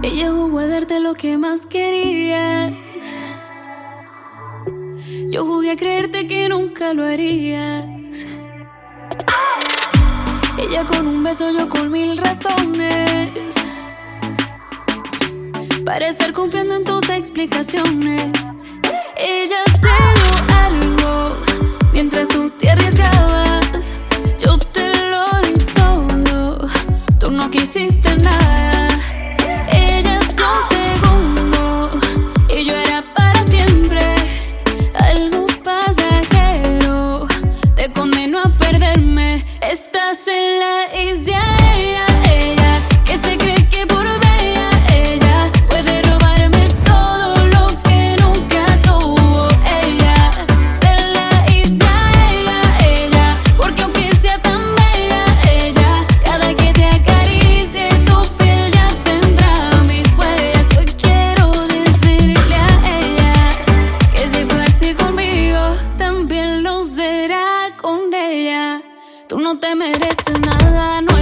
Ella jugó a darte lo que más querías. Yo jugué a creerte que nunca lo harías. Ella con un beso, yo con mil razones. Para estar confiando en tus explicaciones. Ella te dio algo mientras tú no te mereces nada.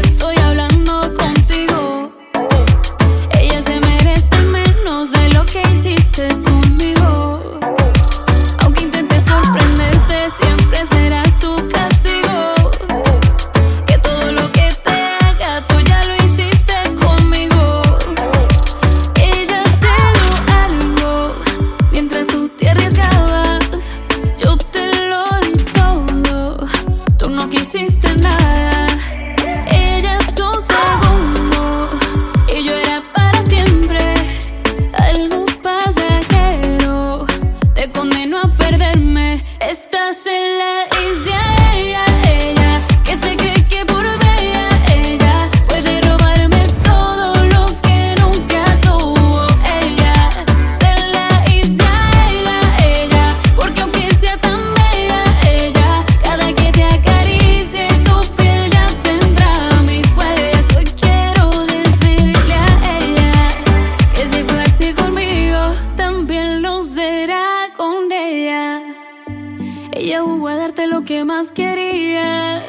Ella jugó a darte lo que más querías.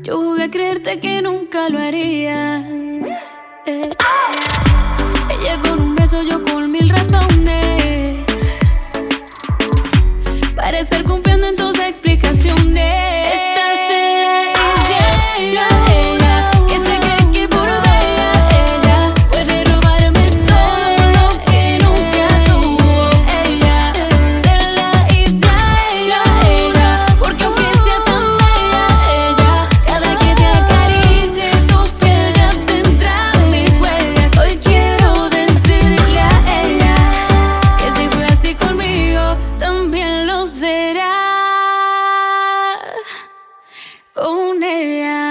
Yo jugué a creerte que nunca lo haría. Eh. con ella.